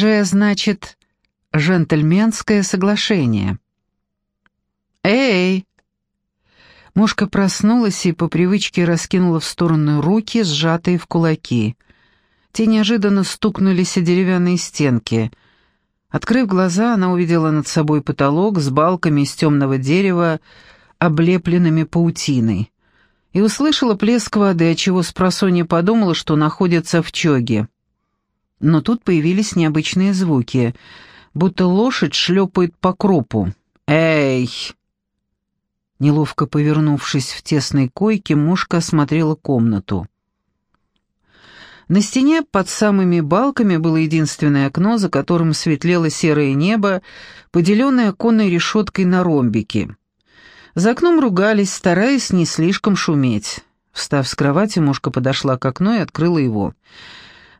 же, значит, джентльменское соглашение. «Эй!» Мушка проснулась и по привычке раскинула в сторону руки, сжатые в кулаки. Те неожиданно стукнулись о деревянные стенки. Открыв глаза, она увидела над собой потолок с балками из темного дерева, облепленными паутиной, и услышала плеск воды, отчего спросонья подумала, что находится в чоге. Но тут появились необычные звуки, будто лошадь шлепает по кропу. «Эй!» Неловко повернувшись в тесной койке, мушка осмотрела комнату. На стене под самыми балками было единственное окно, за которым светлело серое небо, поделенное оконной решеткой на ромбике. За окном ругались, стараясь не слишком шуметь. Встав с кровати, мушка подошла к окну и открыла его.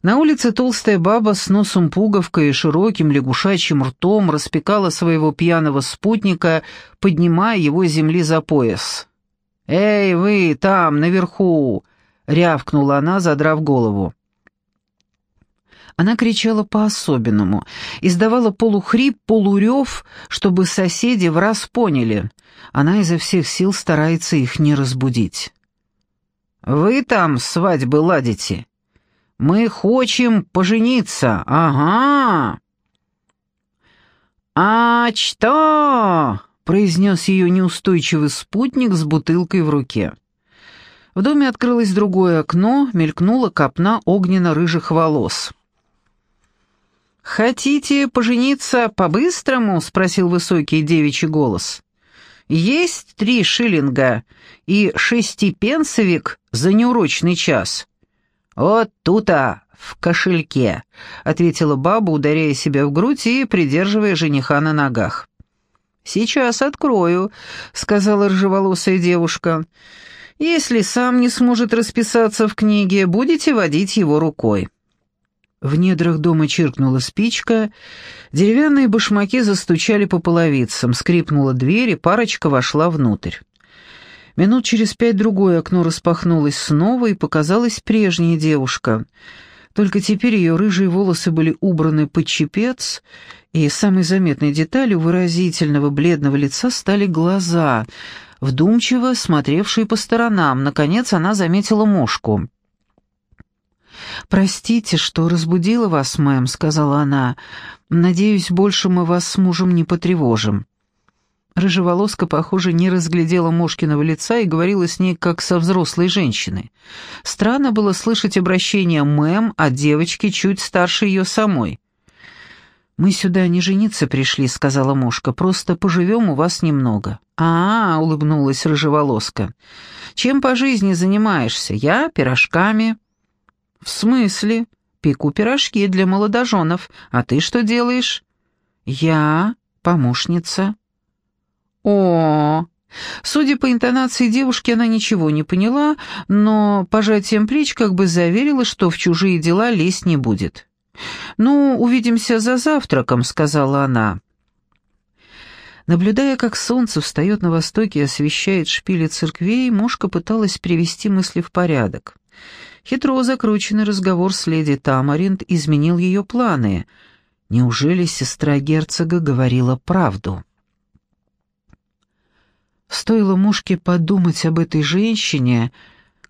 На улице толстая баба с носом пуговкой и широким лягушачьим ртом распекала своего пьяного спутника, поднимая его земли за пояс. «Эй, вы, там, наверху!» — рявкнула она, задрав голову. Она кричала по-особенному, издавала полухрип, полурев, чтобы соседи в раз поняли. Она изо всех сил старается их не разбудить. «Вы там свадьбы ладите?» Мы хотим пожениться, ага!» «А что?» — произнес ее неустойчивый спутник с бутылкой в руке. В доме открылось другое окно, мелькнула копна огненно-рыжих волос. «Хотите пожениться по-быстрому?» — спросил высокий девичий голос. «Есть три шиллинга и шестипенсовик за неурочный час. «Вот тут-то, в кошельке», — ответила баба, ударяя себя в грудь и придерживая жениха на ногах. «Сейчас открою», — сказала рыжеволосая девушка. «Если сам не сможет расписаться в книге, будете водить его рукой». В недрах дома чиркнула спичка, деревянные башмаки застучали по половицам, скрипнула дверь, и парочка вошла внутрь. Минут через пять другое окно распахнулось снова, и показалась прежняя девушка. Только теперь ее рыжие волосы были убраны под чепец, и самой заметной деталью выразительного бледного лица стали глаза, вдумчиво смотревшие по сторонам. Наконец она заметила мошку. «Простите, что разбудила вас, мэм», — сказала она. «Надеюсь, больше мы вас с мужем не потревожим». Рыжеволоска, похоже, не разглядела Мошкиного лица и говорила с ней, как со взрослой женщиной. Странно было слышать обращение «мэм» от девочки чуть старше ее самой. «Мы сюда не жениться пришли», — сказала Мошка, — «просто поживем у вас немного». «А, -а — улыбнулась Рыжеволоска, — чем по жизни занимаешься? Я пирожками». «В смысле? Пеку пирожки для молодоженов. А ты что делаешь?» «Я помощница». О, Судя по интонации девушки, она ничего не поняла, но пожатием плеч как бы заверила, что в чужие дела лезть не будет. «Ну, увидимся за завтраком», — сказала она. Наблюдая, как солнце встает на востоке и освещает шпили церквей, мушка пыталась привести мысли в порядок. Хитро закрученный разговор с леди Тамаринт изменил ее планы. Неужели сестра герцога говорила правду? Стоило мушке подумать об этой женщине,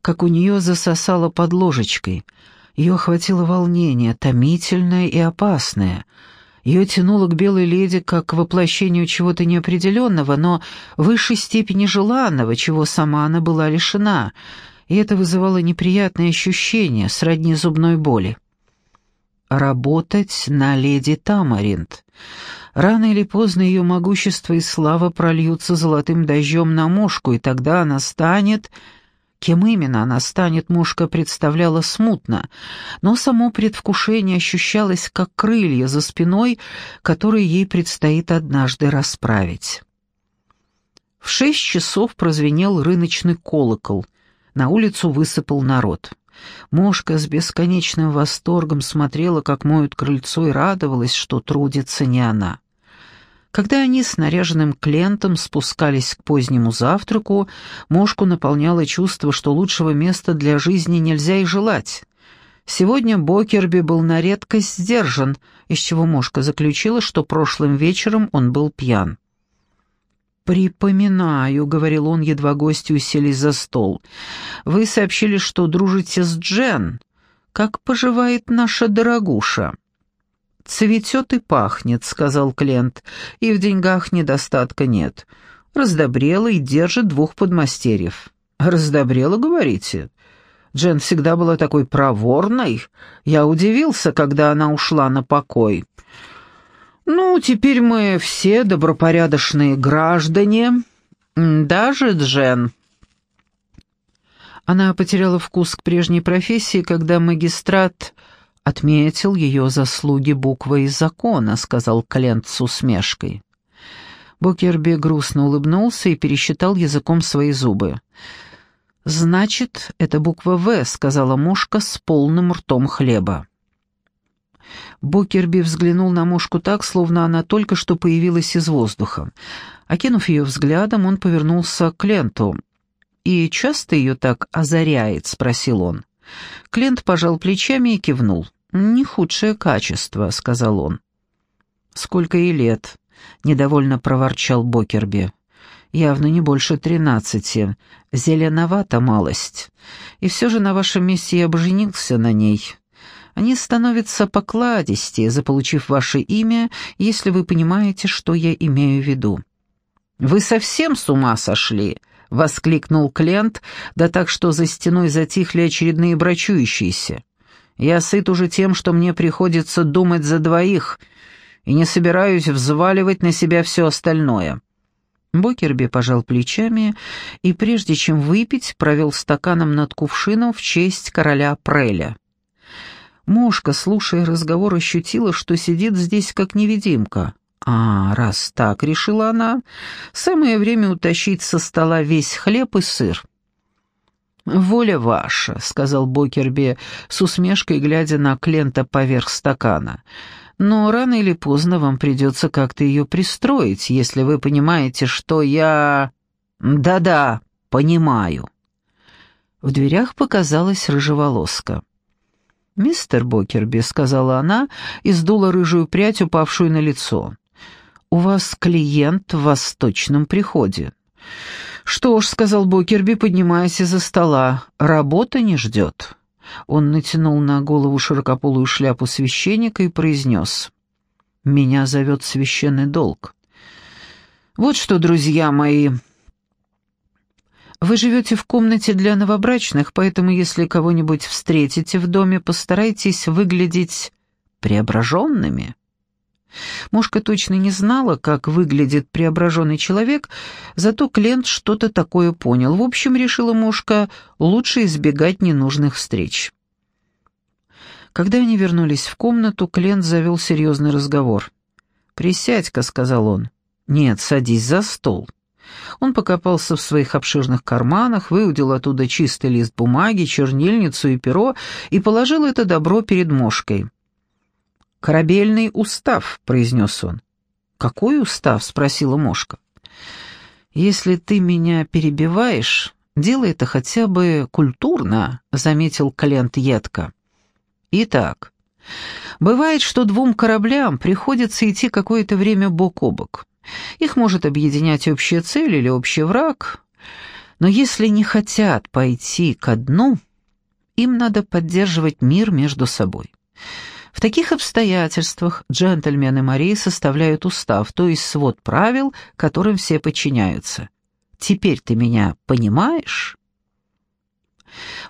как у нее засосало под ложечкой. Ее охватило волнение, томительное и опасное. Ее тянуло к белой леди как к воплощению чего-то неопределенного, но в высшей степени желанного, чего сама она была лишена, и это вызывало неприятные ощущения, сродни зубной боли. Работать на леди Тамаринт — Рано или поздно ее могущество и слава прольются золотым дождем на мушку, и тогда она станет... Кем именно она станет, мушка представляла смутно, но само предвкушение ощущалось как крылья за спиной, которые ей предстоит однажды расправить. В шесть часов прозвенел рыночный колокол. На улицу высыпал народ. Мошка с бесконечным восторгом смотрела, как моют крыльцо, и радовалась, что трудится не она. Когда они с наряженным клиентом спускались к позднему завтраку, Мошку наполняло чувство, что лучшего места для жизни нельзя и желать. Сегодня Бокерби был на редкость сдержан, из чего Мошка заключила, что прошлым вечером он был пьян. «Припоминаю», — говорил он, едва гости уселись за стол. «Вы сообщили, что дружите с Джен. Как поживает наша дорогуша?» «Цветет и пахнет», — сказал Клент, — «и в деньгах недостатка нет. Раздобрела и держит двух подмастерьев». «Раздобрела, говорите?» Джен всегда была такой проворной. Я удивился, когда она ушла на покой. Ну, теперь мы все добропорядочные граждане. Даже Джен. Она потеряла вкус к прежней профессии, когда магистрат отметил ее заслуги буквой закона, сказал Клент с усмешкой. Бокерби грустно улыбнулся и пересчитал языком свои зубы. «Значит, это буква «В», — сказала мушка с полным ртом хлеба. Букерби взглянул на мушку так, словно она только что появилась из воздуха. Окинув ее взглядом, он повернулся к Ленту. «И часто ее так озаряет?» — спросил он. Клент пожал плечами и кивнул. «Не худшее качество», — сказал он. «Сколько ей лет?» — недовольно проворчал Бокерби явно не больше тринадцати, зеленовата малость. И все же на вашем месте я бы женился на ней. Они становятся покладистее, заполучив ваше имя, если вы понимаете, что я имею в виду». «Вы совсем с ума сошли?» — воскликнул Клент, да так, что за стеной затихли очередные брачующиеся. «Я сыт уже тем, что мне приходится думать за двоих, и не собираюсь взваливать на себя все остальное». Бокерби пожал плечами и, прежде чем выпить, провел стаканом над кувшином в честь короля Преля. Мошка, слушая разговор, ощутила, что сидит здесь как невидимка. «А, раз так, — решила она, — самое время утащить со стола весь хлеб и сыр». «Воля ваша», — сказал Бокерби с усмешкой, глядя на Клента поверх стакана но рано или поздно вам придется как-то ее пристроить, если вы понимаете, что я... Да-да, понимаю». В дверях показалась рыжеволоска. «Мистер Бокерби», — сказала она и сдула рыжую прядь, упавшую на лицо. «У вас клиент в восточном приходе». «Что ж», — сказал Бокерби, поднимаясь из-за стола, — «работа не ждет». Он натянул на голову широкополую шляпу священника и произнес «Меня зовет священный долг». «Вот что, друзья мои...» Вы живете в комнате для новобрачных, поэтому если кого-нибудь встретите в доме, постарайтесь выглядеть преображенными. Мушка точно не знала, как выглядит преображенный человек, зато Клент что-то такое понял. В общем, решила Мушка, лучше избегать ненужных встреч. Когда они вернулись в комнату, Клент завел серьезный разговор. «Присядь-ка», — сказал он. «Нет, садись за стол». Он покопался в своих обширных карманах, выудил оттуда чистый лист бумаги, чернильницу и перо и положил это добро перед мошкой. «Корабельный устав», — произнес он. «Какой устав?» — спросила Мошка. «Если ты меня перебиваешь, делай это хотя бы культурно», — заметил Клент едко. «Итак, бывает, что двум кораблям приходится идти какое-то время бок о бок. Их может объединять общая цель или общий враг, но если не хотят пойти ко дну, им надо поддерживать мир между собой». В таких обстоятельствах джентльмены Марии составляют устав, то есть свод правил, которым все подчиняются. Теперь ты меня понимаешь?»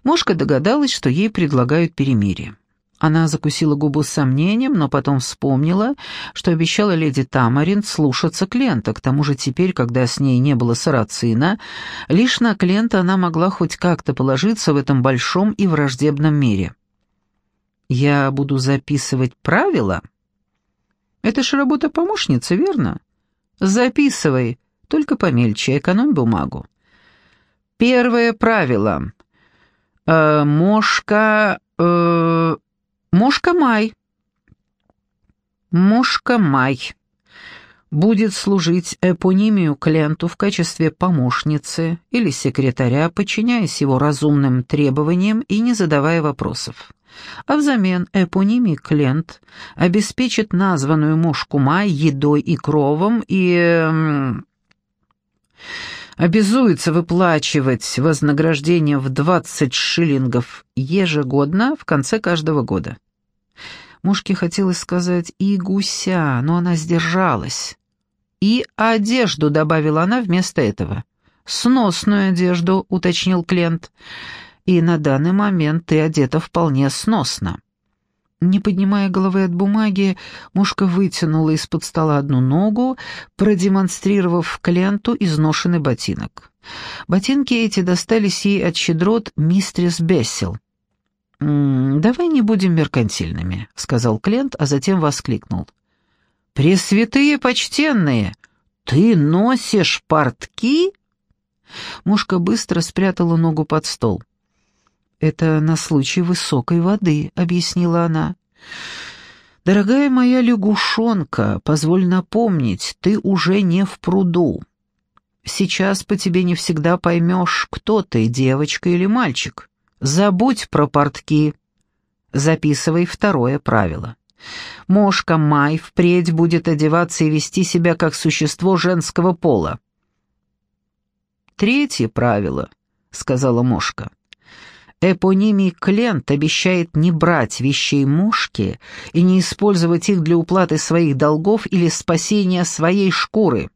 Мошка догадалась, что ей предлагают перемирие. Она закусила губу с сомнением, но потом вспомнила, что обещала леди Тамарин слушаться Клента. К тому же теперь, когда с ней не было сарацина, лишь на Клента она могла хоть как-то положиться в этом большом и враждебном мире. Я буду записывать правила? Это же работа помощницы, верно? Записывай, только помельче, экономь бумагу. Первое правило. Э, мошка... Э, мошка май. Мошка май. будет служить эпонимию клиенту в качестве помощницы или секретаря, подчиняясь его разумным требованиям и не задавая вопросов. А взамен эпонимий клиент обеспечит названную мушку Май едой и кровом и... Эм, обязуется выплачивать вознаграждение в 20 шиллингов ежегодно в конце каждого года. Мушке хотелось сказать «и гуся», но она сдержалась. «И одежду», — добавила она вместо этого. «Сносную одежду», — уточнил Клент. «И на данный момент ты одета вполне сносно». Не поднимая головы от бумаги, мушка вытянула из-под стола одну ногу, продемонстрировав Кленту изношенный ботинок. Ботинки эти достались ей от щедрот мистрис Бессел. «Давай не будем меркантильными», — сказал Клент, а затем воскликнул. «Пресвятые почтенные, ты носишь портки?» Мушка быстро спрятала ногу под стол. «Это на случай высокой воды», — объяснила она. «Дорогая моя лягушонка, позволь напомнить, ты уже не в пруду. Сейчас по тебе не всегда поймешь, кто ты, девочка или мальчик. Забудь про портки. Записывай второе правило. Мошка Май впредь будет одеваться и вести себя как существо женского пола. «Третье правило», — сказала Мошка. Эпонимий Клент обещает не брать вещей Мошки и не использовать их для уплаты своих долгов или спасения своей шкуры.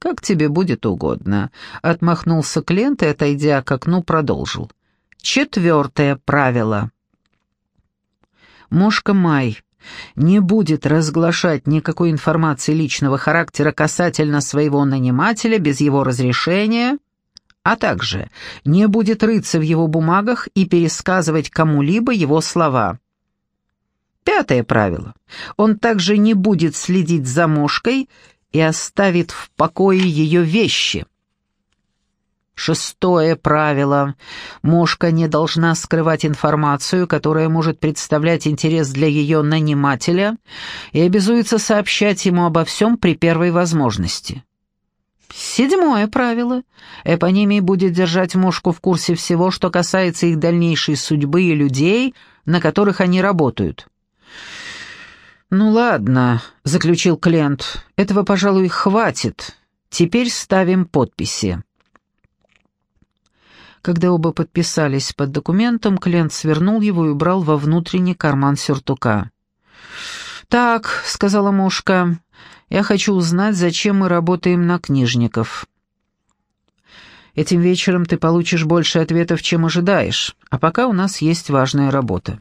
«Как тебе будет угодно», — отмахнулся Клент и, отойдя к окну, продолжил. Четвертое правило. Мошка Май не будет разглашать никакой информации личного характера касательно своего нанимателя без его разрешения, а также не будет рыться в его бумагах и пересказывать кому-либо его слова. Пятое правило. Он также не будет следить за мошкой и оставит в покое ее вещи. Шестое правило. Мошка не должна скрывать информацию, которая может представлять интерес для ее нанимателя, и обязуется сообщать ему обо всем при первой возможности. Седьмое правило. Эпонимий будет держать мушку в курсе всего, что касается их дальнейшей судьбы и людей, на которых они работают. «Ну ладно», — заключил Клент, — «этого, пожалуй, хватит. Теперь ставим подписи». Когда оба подписались под документом, Клент свернул его и убрал во внутренний карман сюртука. «Так», — сказала мушка, — «я хочу узнать, зачем мы работаем на книжников». «Этим вечером ты получишь больше ответов, чем ожидаешь, а пока у нас есть важная работа.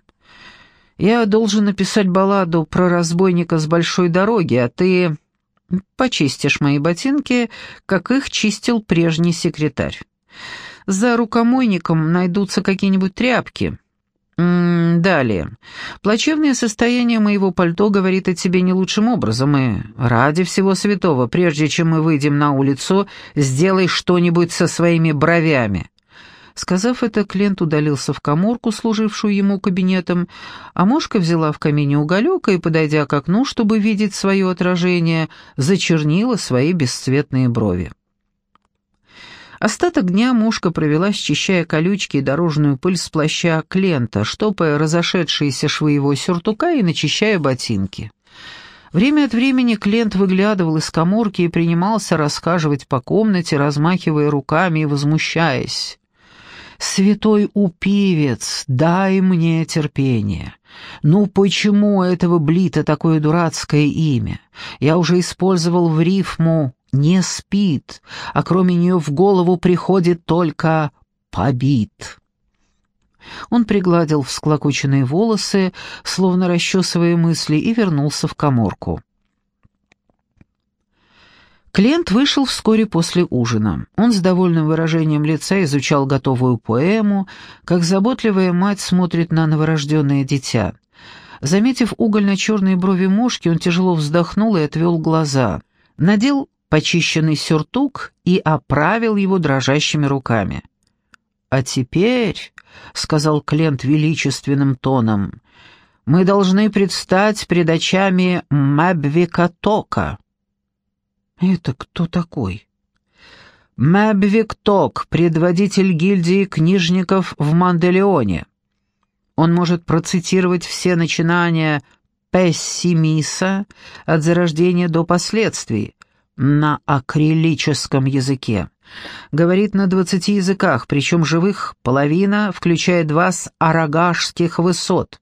Я должен написать балладу про разбойника с большой дороги, а ты почистишь мои ботинки, как их чистил прежний секретарь. За рукомойником найдутся какие-нибудь тряпки. Далее. Плачевное состояние моего пальто говорит о тебе не лучшим образом, и ради всего святого, прежде чем мы выйдем на улицу, сделай что-нибудь со своими бровями». Сказав это, Клент удалился в коморку, служившую ему кабинетом, а мошка взяла в камине уголек и, подойдя к окну, чтобы видеть свое отражение, зачернила свои бесцветные брови. Остаток дня мушка провела, счищая колючки и дорожную пыль с плаща Клента, штопая разошедшиеся швы его сюртука и начищая ботинки. Время от времени Клент выглядывал из коморки и принимался рассказывать по комнате, размахивая руками и возмущаясь. «Святой упивец, дай мне терпение. Ну почему у этого Блита такое дурацкое имя? Я уже использовал в рифму не спит, а кроме нее в голову приходит только «побит». Он пригладил всклокоченные волосы, словно расчесывая мысли, и вернулся в коморку. Клиент вышел вскоре после ужина. Он с довольным выражением лица изучал готовую поэму, как заботливая мать смотрит на новорожденное дитя. Заметив угольно-черные брови мушки, он тяжело вздохнул и отвел глаза. Надел почищенный сюртук и оправил его дрожащими руками. «А теперь», — сказал Клент величественным тоном, — «мы должны предстать пред очами Мэбвика Тока». Это кто такой? Мэбвикток, предводитель гильдии книжников в Манделеоне. Он может процитировать все начинания пессимиса от зарождения до последствий на акрилическом языке. Говорит на двадцати языках, причем живых половина, включая два с арагашских высот.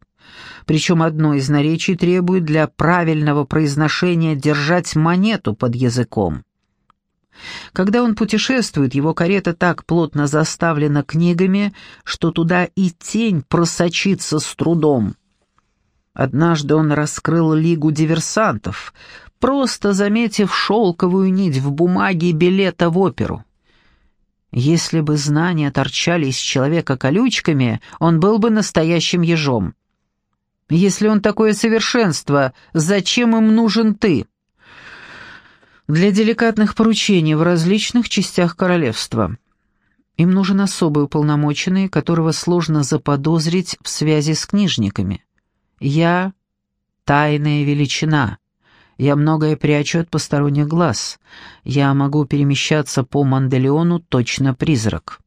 Причем одно из наречий требует для правильного произношения держать монету под языком. Когда он путешествует, его карета так плотно заставлена книгами, что туда и тень просочится с трудом. Однажды он раскрыл лигу диверсантов, просто заметив шелковую нить в бумаге билета в оперу. Если бы знания торчали из человека колючками, он был бы настоящим ежом. Если он такое совершенство, зачем им нужен ты? Для деликатных поручений в различных частях королевства. Им нужен особый уполномоченный, которого сложно заподозрить в связи с книжниками. Я — тайная величина. Я многое прячу от посторонних глаз. Я могу перемещаться по Манделеону точно призрак.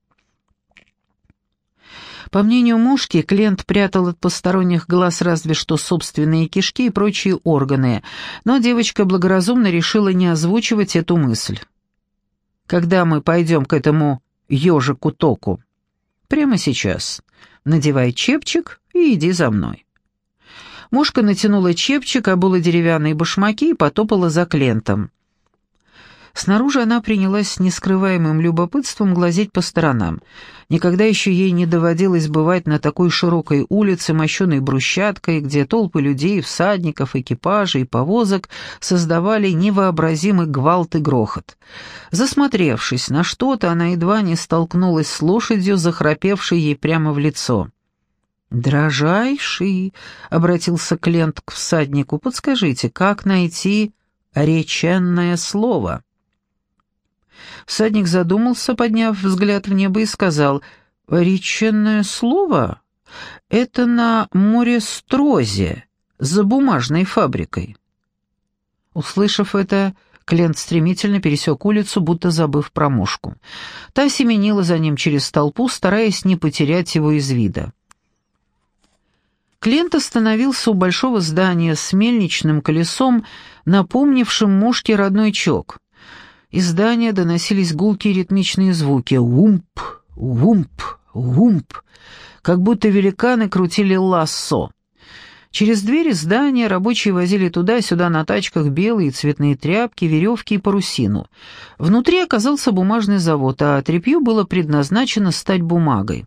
По мнению мушки, клиент прятал от посторонних глаз разве что собственные кишки и прочие органы, но девочка благоразумно решила не озвучивать эту мысль. «Когда мы пойдем к этому ежику-току?» «Прямо сейчас. Надевай чепчик и иди за мной». Мушка натянула чепчик, обула деревянные башмаки и потопала за Клентом. Снаружи она принялась с нескрываемым любопытством глазеть по сторонам. Никогда еще ей не доводилось бывать на такой широкой улице, мощенной брусчаткой, где толпы людей, всадников, экипажей и повозок создавали невообразимый гвалт и грохот. Засмотревшись на что-то, она едва не столкнулась с лошадью, захрапевшей ей прямо в лицо. «Дрожайший», — обратился Клент к всаднику, — «подскажите, как найти реченное слово?» Всадник задумался, подняв взгляд в небо, и сказал, «Реченное слово? Это на море Строзе, за бумажной фабрикой». Услышав это, Клент стремительно пересек улицу, будто забыв про мушку. Та семенила за ним через толпу, стараясь не потерять его из вида. Клиент остановился у большого здания с мельничным колесом, напомнившим мушке родной чок. Из здания доносились гулкие ритмичные звуки «вумп, вумп, вумп», как будто великаны крутили лассо. Через двери здания рабочие возили туда-сюда на тачках белые цветные тряпки, веревки и парусину. Внутри оказался бумажный завод, а тряпью было предназначено стать бумагой.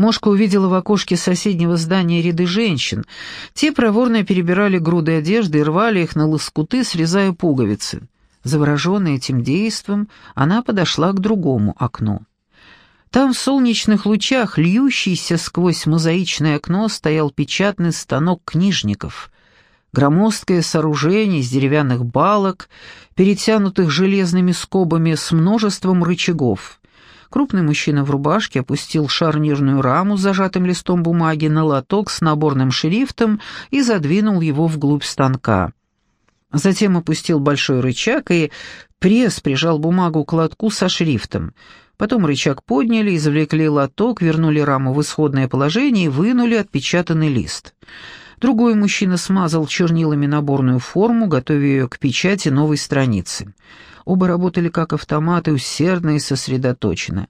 Мошка увидела в окошке соседнего здания ряды женщин. Те проворно перебирали груды одежды и рвали их на лоскуты, срезая пуговицы. Завороженная этим действом, она подошла к другому окну. Там в солнечных лучах, льющийся сквозь мозаичное окно, стоял печатный станок книжников. Громоздкое сооружение из деревянных балок, перетянутых железными скобами с множеством рычагов — Крупный мужчина в рубашке опустил шарнирную раму с зажатым листом бумаги на лоток с наборным шрифтом и задвинул его вглубь станка. Затем опустил большой рычаг и пресс прижал бумагу к лотку со шрифтом. Потом рычаг подняли, извлекли лоток, вернули раму в исходное положение и вынули отпечатанный лист. Другой мужчина смазал чернилами наборную форму, готовя ее к печати новой страницы. Оба работали как автоматы, усердно и сосредоточенно.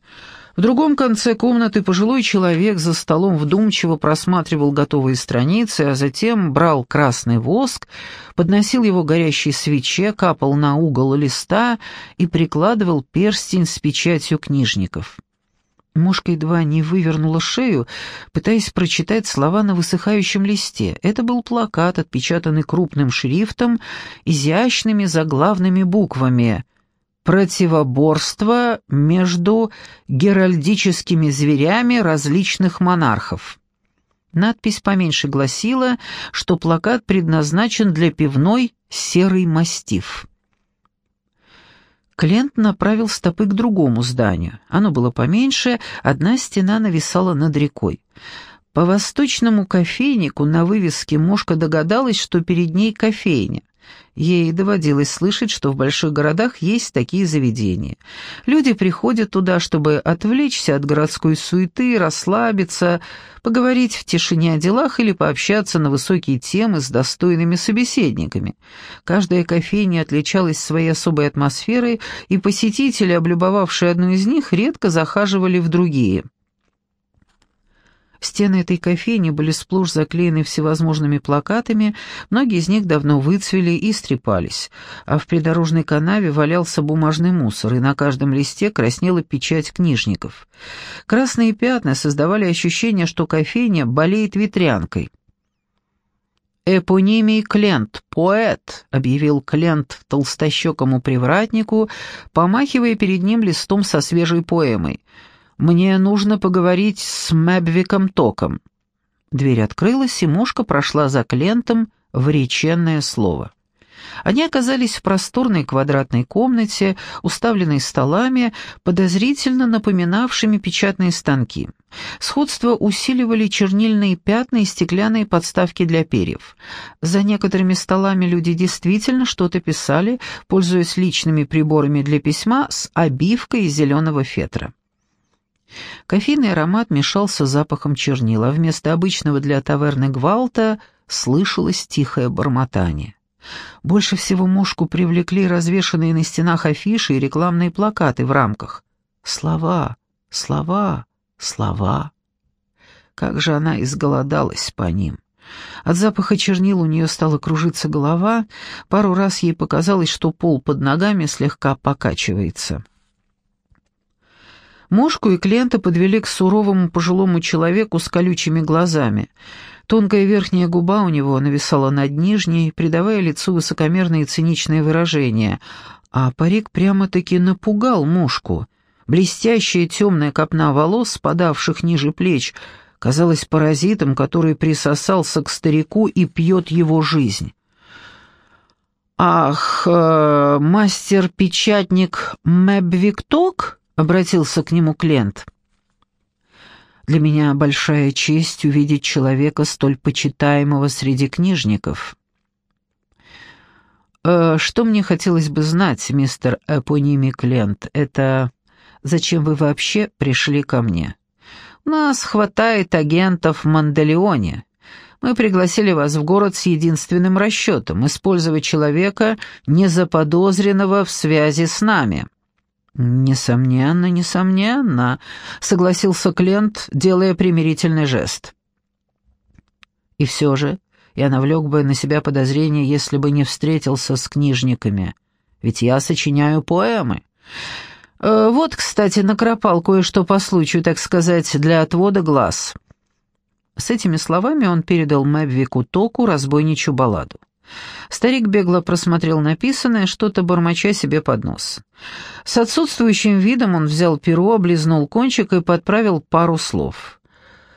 В другом конце комнаты пожилой человек за столом вдумчиво просматривал готовые страницы, а затем брал красный воск, подносил его горящей свече, капал на угол листа и прикладывал перстень с печатью книжников. Мушка едва не вывернула шею, пытаясь прочитать слова на высыхающем листе. Это был плакат, отпечатанный крупным шрифтом, изящными заглавными буквами «Противоборство между геральдическими зверями различных монархов». Надпись поменьше гласила, что плакат предназначен для пивной «Серый мастиф». Клент направил стопы к другому зданию. Оно было поменьше, одна стена нависала над рекой. По восточному кофейнику на вывеске Мошка догадалась, что перед ней кофейня. Ей доводилось слышать, что в больших городах есть такие заведения. Люди приходят туда, чтобы отвлечься от городской суеты, расслабиться, поговорить в тишине о делах или пообщаться на высокие темы с достойными собеседниками. Каждая кофейня отличалась своей особой атмосферой, и посетители, облюбовавшие одну из них, редко захаживали в другие – Стены этой кофейни были сплошь заклеены всевозможными плакатами, многие из них давно выцвели и стрепались, а в придорожной канаве валялся бумажный мусор, и на каждом листе краснела печать книжников. Красные пятна создавали ощущение, что кофейня болеет ветрянкой. «Эпонимий Клент, поэт», — объявил Клент толстощекому привратнику, помахивая перед ним листом со свежей поэмой — мне нужно поговорить с Мэбвиком Током». Дверь открылась, и мушка прошла за Клентом в реченное слово. Они оказались в просторной квадратной комнате, уставленной столами, подозрительно напоминавшими печатные станки. Сходство усиливали чернильные пятна и стеклянные подставки для перьев. За некоторыми столами люди действительно что-то писали, пользуясь личными приборами для письма с обивкой из зеленого фетра. Кофейный аромат мешался с запахом чернила, вместо обычного для таверны гвалта слышалось тихое бормотание. Больше всего мушку привлекли развешанные на стенах афиши и рекламные плакаты в рамках. Слова, слова, слова. Как же она изголодалась по ним. От запаха чернил у нее стала кружиться голова, пару раз ей показалось, что пол под ногами слегка покачивается. Мошку и клиента подвели к суровому пожилому человеку с колючими глазами. Тонкая верхняя губа у него нависала над нижней, придавая лицу высокомерное и циничное выражение, а парик прямо-таки напугал мушку. Блестящая темная копна волос, спадавших ниже плеч, казалась паразитом, который присосался к старику и пьет его жизнь. «Ах, э, мастер-печатник Мэбвикток?» Обратился к нему Клент. «Для меня большая честь увидеть человека, столь почитаемого среди книжников». «Э, «Что мне хотелось бы знать, мистер Эпоними Клент, это зачем вы вообще пришли ко мне? У нас хватает агентов в Манделеоне. Мы пригласили вас в город с единственным расчетом — использовать человека, незаподозренного в связи с нами». «Несомненно, несомненно», — согласился Клент, делая примирительный жест. И все же я навлек бы на себя подозрение, если бы не встретился с книжниками, ведь я сочиняю поэмы. Э, вот, кстати, накропал кое-что по случаю, так сказать, для отвода глаз. С этими словами он передал Мэбвику Току разбойничью балладу. Старик бегло просмотрел написанное, что-то бормоча себе под нос. С отсутствующим видом он взял перо, облизнул кончик и подправил пару слов.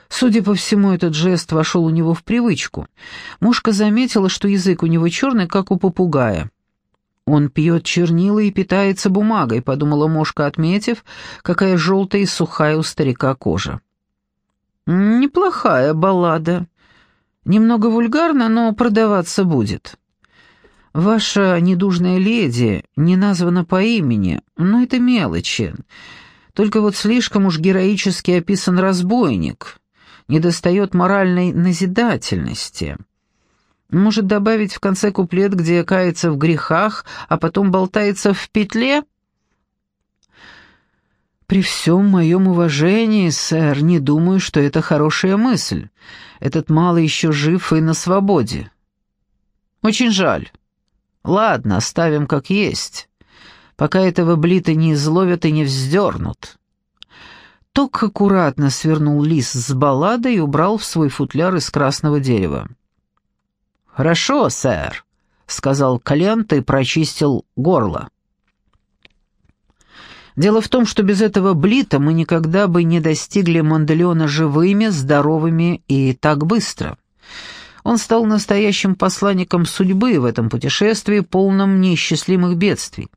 Судя по всему, этот жест вошел у него в привычку. Мушка заметила, что язык у него черный, как у попугая. «Он пьет чернила и питается бумагой», — подумала Мошка, отметив, какая желтая и сухая у старика кожа. «Неплохая баллада», Немного вульгарно, но продаваться будет. Ваша недужная леди не названа по имени, но это мелочи. Только вот слишком уж героически описан разбойник. Недостает моральной назидательности. Может добавить в конце куплет, где кается в грехах, а потом болтается в петле? «При всем моем уважении, сэр, не думаю, что это хорошая мысль. Этот малый еще жив и на свободе». «Очень жаль. Ладно, оставим как есть, пока этого блита не изловят и не вздернут». Ток аккуратно свернул лист с балладой и убрал в свой футляр из красного дерева. «Хорошо, сэр», — сказал Калент и прочистил горло. Дело в том, что без этого Блита мы никогда бы не достигли Манделеона живыми, здоровыми и так быстро. Он стал настоящим посланником судьбы в этом путешествии, полном неисчислимых бедствий.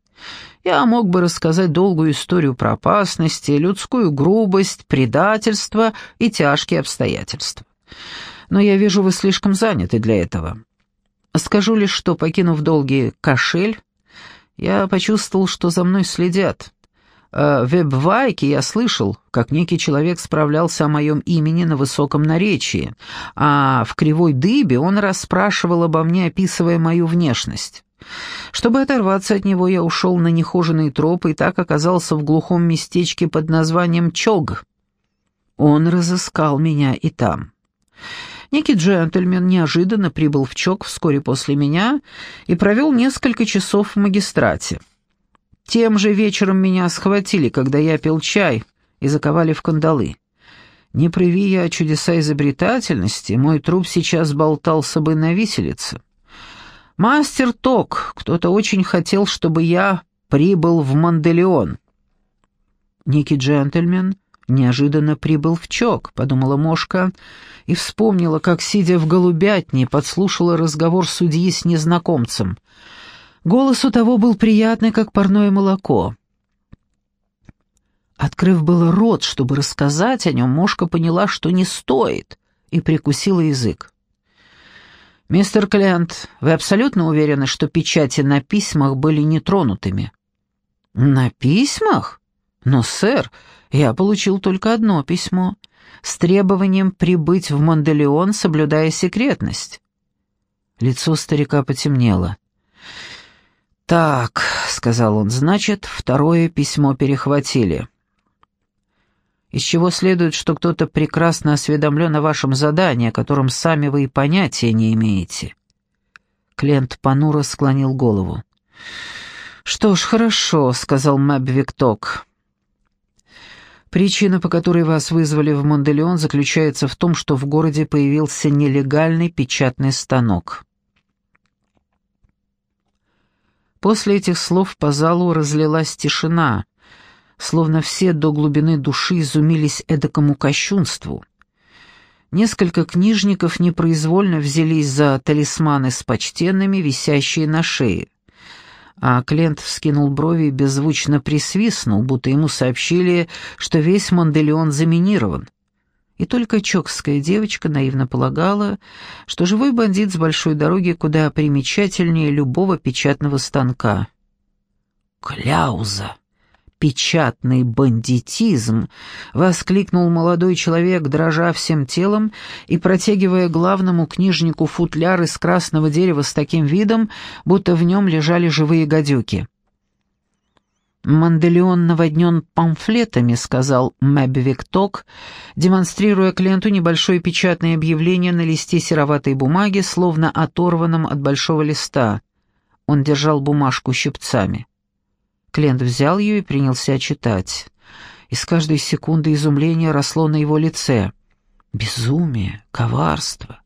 Я мог бы рассказать долгую историю про опасности, людскую грубость, предательство и тяжкие обстоятельства. Но я вижу, вы слишком заняты для этого. Скажу лишь, что, покинув долгий кошель, я почувствовал, что за мной следят. Э, в Вебвайке я слышал, как некий человек справлялся о моем имени на высоком наречии, а в Кривой Дыбе он расспрашивал обо мне, описывая мою внешность. Чтобы оторваться от него, я ушел на нехоженные тропы и так оказался в глухом местечке под названием Чог. Он разыскал меня и там. Некий джентльмен неожиданно прибыл в Чок вскоре после меня и провел несколько часов в магистрате. Тем же вечером меня схватили, когда я пил чай, и заковали в кандалы. Не прояви я чудеса изобретательности, мой труп сейчас болтался бы на виселице. Мастер Ток, кто-то очень хотел, чтобы я прибыл в Манделеон. Некий джентльмен неожиданно прибыл в Чок, подумала Мошка, и вспомнила, как, сидя в голубятне, подслушала разговор судьи с незнакомцем. Голос у того был приятный, как парное молоко. Открыв было рот, чтобы рассказать о нем, Мошка поняла, что не стоит, и прикусила язык. «Мистер Клент, вы абсолютно уверены, что печати на письмах были нетронутыми?» «На письмах? Но, сэр, я получил только одно письмо с требованием прибыть в Монделеон, соблюдая секретность». Лицо старика потемнело. «Так», — сказал он, — «значит, второе письмо перехватили» из чего следует, что кто-то прекрасно осведомлен о вашем задании, о котором сами вы и понятия не имеете». Клиент понуро склонил голову. «Что ж, хорошо», — сказал Мэб Викток. «Причина, по которой вас вызвали в Монделеон, заключается в том, что в городе появился нелегальный печатный станок». После этих слов по залу разлилась тишина — словно все до глубины души изумились эдакому кощунству. Несколько книжников непроизвольно взялись за талисманы с почтенными, висящие на шее. А Клент вскинул брови и беззвучно присвистнул, будто ему сообщили, что весь Манделеон заминирован. И только чокская девочка наивно полагала, что живой бандит с большой дороги куда примечательнее любого печатного станка. «Кляуза!» печатный бандитизм!» — воскликнул молодой человек, дрожа всем телом и протягивая главному книжнику футляр из красного дерева с таким видом, будто в нем лежали живые гадюки. «Манделеон наводнен памфлетами», — сказал Мэбвик Ток, демонстрируя клиенту небольшое печатное объявление на листе сероватой бумаги, словно оторванном от большого листа. Он держал бумажку щипцами. Клент взял ее и принялся читать. И с каждой секунды изумление росло на его лице. «Безумие, коварство,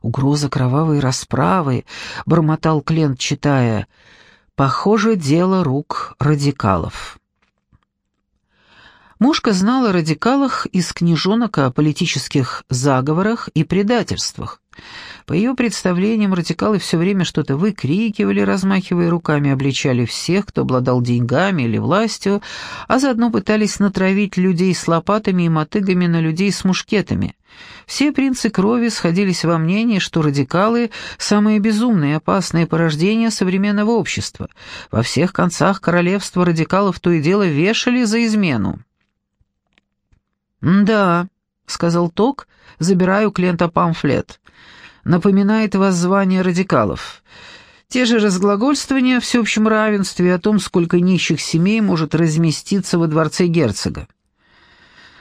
угроза кровавой расправы», — бормотал Клент, читая. «Похоже, дело рук радикалов». Мушка знала о радикалах из книжонок о политических заговорах и предательствах. По ее представлениям, радикалы все время что-то выкрикивали, размахивая руками, обличали всех, кто обладал деньгами или властью, а заодно пытались натравить людей с лопатами и мотыгами на людей с мушкетами. Все принцы крови сходились во мнении, что радикалы – самые безумные и опасные порождения современного общества. Во всех концах королевства радикалов то и дело вешали за измену. «Да», — сказал Ток, забирая у клиента памфлет напоминает воззвание радикалов. Те же разглагольствования о всеобщем равенстве о том, сколько нищих семей может разместиться во дворце герцога.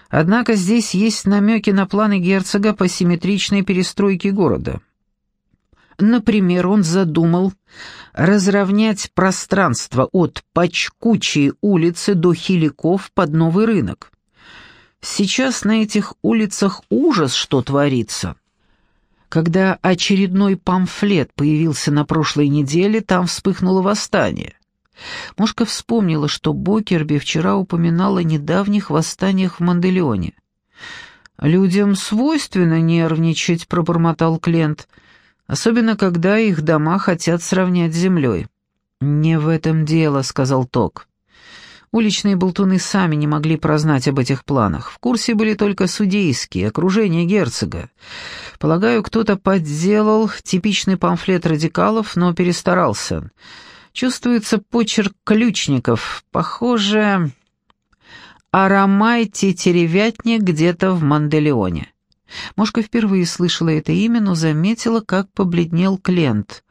Однако здесь есть намеки на планы герцога по симметричной перестройке города. Например, он задумал разровнять пространство от Пачкучей улицы до Хиликов под новый рынок. Сейчас на этих улицах ужас, что творится. Когда очередной памфлет появился на прошлой неделе, там вспыхнуло восстание. Мушка вспомнила, что Бокерби вчера упоминала о недавних восстаниях в Манделеоне. «Людям свойственно нервничать», — пробормотал Клент, «особенно когда их дома хотят сравнять с землей». «Не в этом дело», — сказал Ток. Уличные болтуны сами не могли прознать об этих планах. В курсе были только судейские, окружение герцога. Полагаю, кто-то подделал типичный памфлет радикалов, но перестарался. Чувствуется почерк ключников. Похоже, Арамай Тетеревятник где-то в Манделеоне. Мошка впервые слышала это имя, но заметила, как побледнел Клент.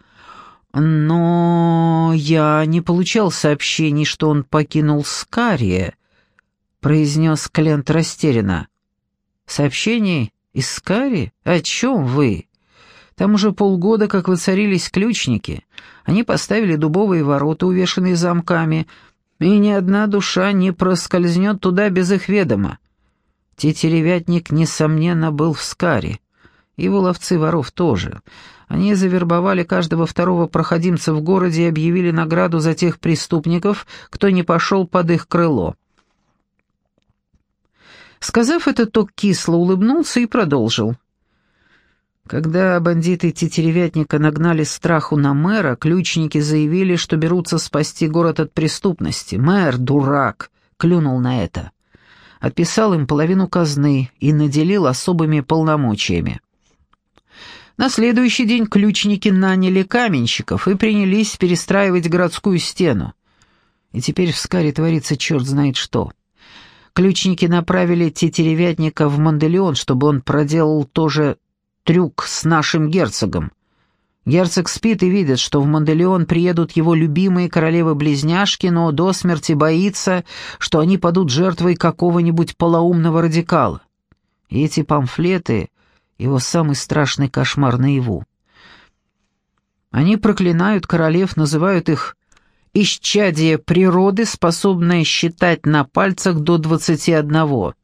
«Но я не получал сообщений, что он покинул Скария», — произнес Клент растерянно. «Сообщений из Скари? О чем вы? Там уже полгода, как воцарились ключники. Они поставили дубовые ворота, увешанные замками, и ни одна душа не проскользнет туда без их ведома. Тетеревятник, несомненно, был в Скаре. Его ловцы воров тоже. Они завербовали каждого второго проходимца в городе и объявили награду за тех преступников, кто не пошел под их крыло. Сказав это, Ток кисло улыбнулся и продолжил. Когда бандиты Тетеревятника нагнали страху на мэра, ключники заявили, что берутся спасти город от преступности. Мэр, дурак, клюнул на это. Отписал им половину казны и наделил особыми полномочиями. На следующий день ключники наняли каменщиков и принялись перестраивать городскую стену. И теперь в Скаре творится черт знает что. Ключники направили Тетеревятника в Манделеон, чтобы он проделал тоже трюк с нашим герцогом. Герцог спит и видит, что в Манделеон приедут его любимые королевы-близняшки, но до смерти боится, что они падут жертвой какого-нибудь полоумного радикала. И эти памфлеты его самый страшный кошмар наяву. Они проклинают королев, называют их «исчадие природы, способное считать на пальцах до двадцати одного».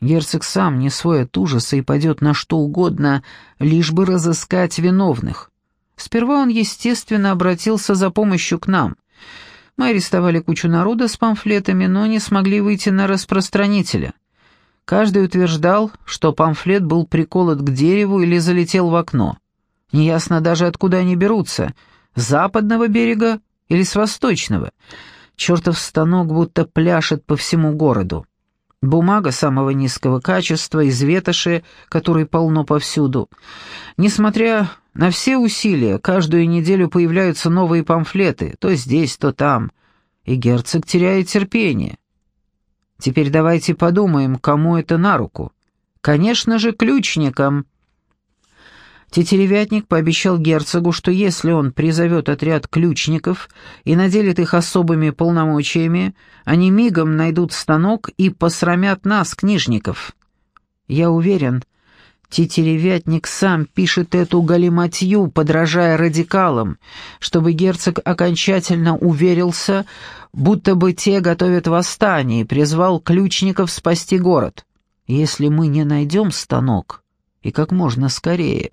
Герцог сам не свой от ужаса и пойдет на что угодно, лишь бы разыскать виновных. Сперва он, естественно, обратился за помощью к нам. Мы арестовали кучу народа с памфлетами, но не смогли выйти на распространителя — Каждый утверждал, что памфлет был приколот к дереву или залетел в окно. Неясно даже, откуда они берутся — с западного берега или с восточного. Чертов станок будто пляшет по всему городу. Бумага самого низкого качества, из ветоши, которой полно повсюду. Несмотря на все усилия, каждую неделю появляются новые памфлеты, то здесь, то там, и герцог теряет терпение. Теперь давайте подумаем, кому это на руку. Конечно же, ключникам. Тетеревятник пообещал герцогу, что если он призовет отряд ключников и наделит их особыми полномочиями, они мигом найдут станок и посрамят нас, книжников. Я уверен, Тетеревятник сам пишет эту галиматью, подражая радикалам, чтобы герцог окончательно уверился, будто бы те готовят восстание, и призвал ключников спасти город. Если мы не найдем станок, и как можно скорее,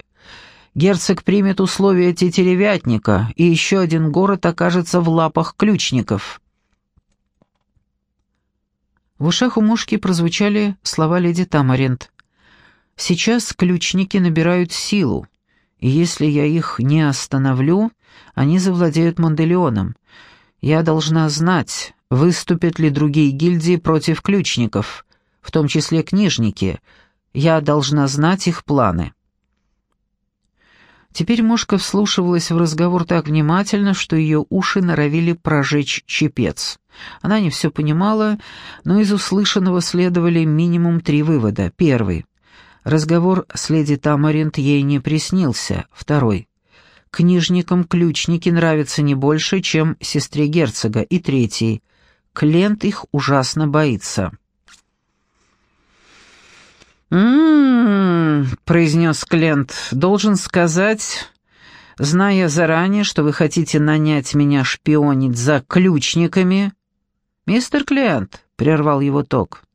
герцог примет условия тетеревятника, и еще один город окажется в лапах ключников. В ушах у мушки прозвучали слова леди Тамарент. «Сейчас ключники набирают силу, и если я их не остановлю, они завладеют Манделеоном. Я должна знать, выступят ли другие гильдии против ключников, в том числе книжники. Я должна знать их планы. Теперь мушка вслушивалась в разговор так внимательно, что ее уши норовили прожечь чепец. Она не все понимала, но из услышанного следовали минимум три вывода. Первый. Разговор с леди Тамаринт ей не приснился. Второй книжникам ключники нравятся не больше, чем сестре герцога. И третий. Клент их ужасно боится. «М-м-м», произнес Клент, — «должен сказать, зная заранее, что вы хотите нанять меня шпионить за ключниками...» «Мистер Клент», — прервал его ток, —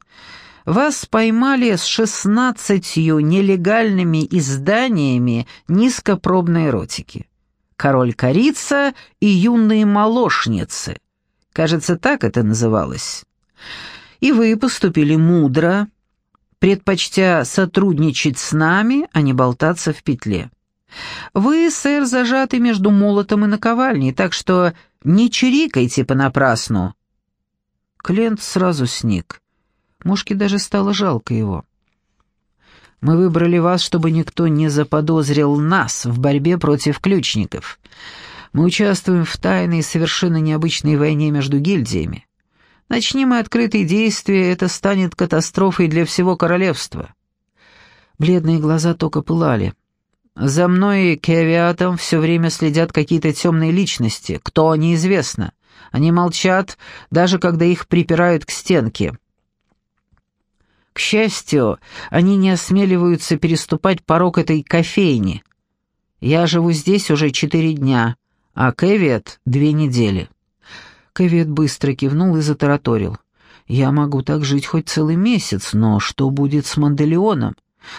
«вас поймали с шестнадцатью нелегальными изданиями низкопробной эротики король корица и юные молочницы. Кажется, так это называлось. И вы поступили мудро, предпочтя сотрудничать с нами, а не болтаться в петле. Вы, сэр, зажаты между молотом и наковальней, так что не чирикайте понапрасну. Клент сразу сник. Мушке даже стало жалко его. «Мы выбрали вас, чтобы никто не заподозрил нас в борьбе против ключников. Мы участвуем в тайной совершенно необычной войне между гильдиями. Начнем мы открытые действия, это станет катастрофой для всего королевства». Бледные глаза тока пылали. «За мной и Кевиатом все время следят какие-то темные личности. Кто, неизвестно. Они молчат, даже когда их припирают к стенке». К счастью, они не осмеливаются переступать порог этой кофейни. Я живу здесь уже четыре дня, а Кевиат — две недели. Кевиат быстро кивнул и затараторил. «Я могу так жить хоть целый месяц, но что будет с Манделеоном?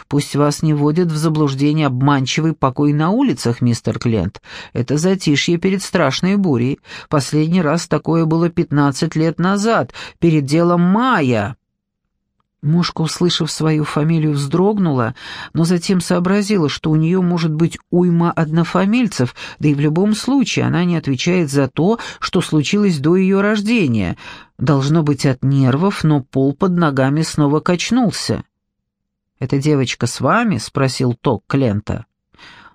Пусть вас не вводят в заблуждение обманчивый покой на улицах, мистер Клент. Это затишье перед страшной бурей. Последний раз такое было пятнадцать лет назад, перед делом Мая». Мушка, услышав свою фамилию, вздрогнула, но затем сообразила, что у нее может быть уйма однофамильцев, да и в любом случае она не отвечает за то, что случилось до ее рождения. Должно быть от нервов, но пол под ногами снова качнулся. «Эта девочка с вами?» — спросил Ток Клента.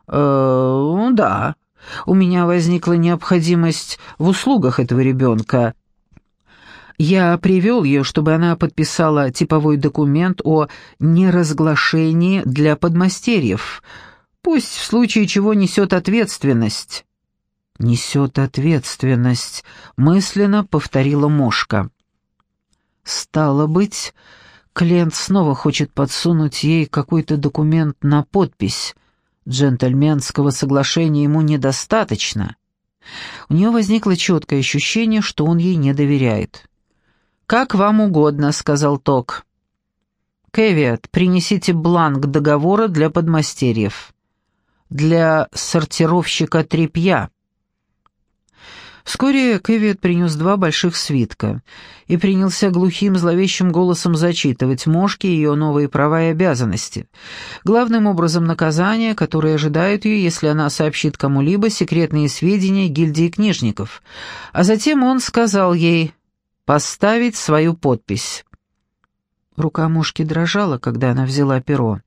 «Э, «Да. У меня возникла необходимость в услугах этого ребенка». Я привел ее, чтобы она подписала типовой документ о неразглашении для подмастерьев. Пусть в случае чего несет ответственность». «Несет ответственность», — мысленно повторила Мошка. «Стало быть, Клиент снова хочет подсунуть ей какой-то документ на подпись. Джентльменского соглашения ему недостаточно». У нее возникло четкое ощущение, что он ей не доверяет. «Как вам угодно», — сказал Ток. «Кевиат, принесите бланк договора для подмастерьев. Для сортировщика тряпья». Вскоре Кевиат принес два больших свитка и принялся глухим зловещим голосом зачитывать Мошке ее новые права и обязанности. Главным образом наказание, которое ожидает ее, если она сообщит кому-либо секретные сведения гильдии книжников. А затем он сказал ей поставить свою подпись. Рука мушки дрожала, когда она взяла перо.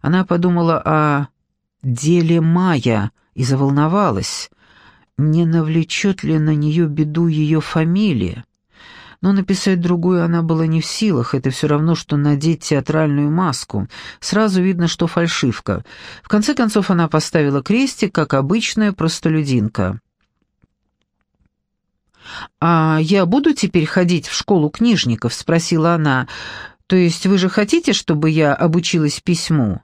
Она подумала о деле Мая и заволновалась. Не навлечет ли на нее беду ее фамилия? Но написать другую она была не в силах, это все равно, что надеть театральную маску. Сразу видно, что фальшивка. В конце концов она поставила крестик, как обычная простолюдинка. «А я буду теперь ходить в школу книжников?» — спросила она. «То есть вы же хотите, чтобы я обучилась письму?»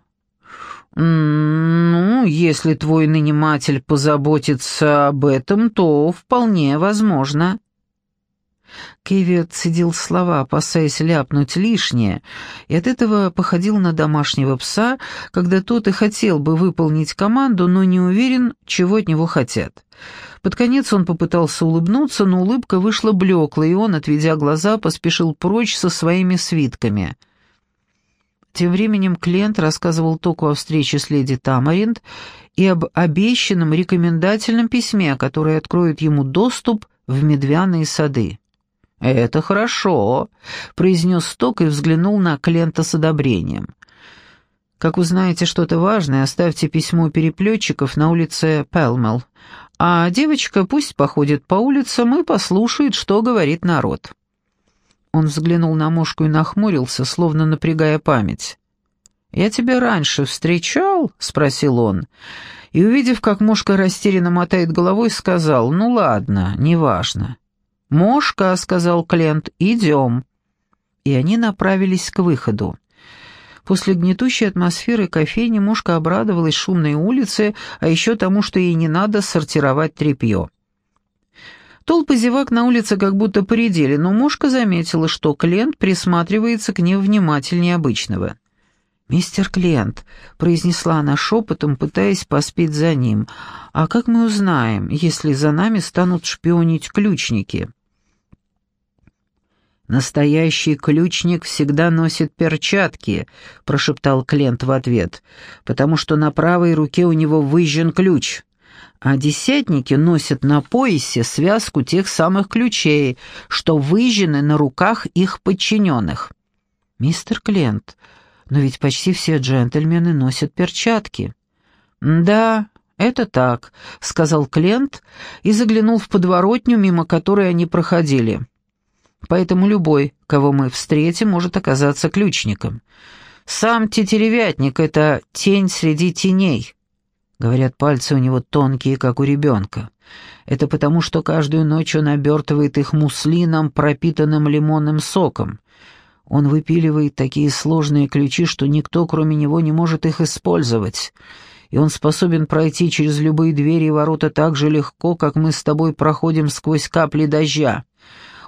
«Ну, если твой наниматель позаботится об этом, то вполне возможно». Кеви отцедил слова, опасаясь ляпнуть лишнее, и от этого походил на домашнего пса, когда тот и хотел бы выполнить команду, но не уверен, чего от него хотят. Под конец он попытался улыбнуться, но улыбка вышла блеклой, и он, отведя глаза, поспешил прочь со своими свитками. Тем временем Клент рассказывал Току о встрече с леди Тамаринд и об обещанном рекомендательном письме, которое откроет ему доступ в медвяные сады. «Это хорошо», — произнес Ток и взглянул на Клента с одобрением. «Как узнаете что-то важное, оставьте письмо переплетчиков на улице Пелмел, а девочка пусть походит по улицам и послушает, что говорит народ». Он взглянул на мушку и нахмурился, словно напрягая память. «Я тебя раньше встречал?» — спросил он. И, увидев, как мушка растерянно мотает головой, сказал, «Ну ладно, неважно». «Мошка», — сказал Клент, — «идем». И они направились к выходу. После гнетущей атмосферы кофейни Мушка обрадовалась шумной улице, а еще тому, что ей не надо сортировать тряпье. Толпы зевак на улице как будто поредели, но Мушка заметила, что Клент присматривается к ним внимательнее обычного. «Мистер Клент», — произнесла она шепотом, пытаясь поспеть за ним, — «а как мы узнаем, если за нами станут шпионить ключники?» «Настоящий ключник всегда носит перчатки», — прошептал Клент в ответ, «потому что на правой руке у него выжжен ключ. а десятники носят на поясе связку тех самых ключей, что выжжены на руках их подчиненных. «Мистер Клент, но ведь почти все джентльмены носят перчатки». «Да, это так», — сказал Клент и заглянул в подворотню, мимо которой они проходили. «Поэтому любой, кого мы встретим, может оказаться ключником. Сам тетеревятник — это тень среди теней». Говорят, пальцы у него тонкие, как у ребенка. Это потому, что каждую ночь он обертывает их муслином, пропитанным лимонным соком. Он выпиливает такие сложные ключи, что никто, кроме него, не может их использовать. И он способен пройти через любые двери и ворота так же легко, как мы с тобой проходим сквозь капли дождя.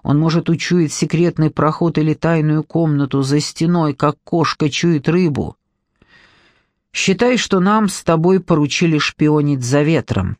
Он может учуять секретный проход или тайную комнату за стеной, как кошка чует рыбу. Считай, что нам с тобой поручили шпионить за ветром.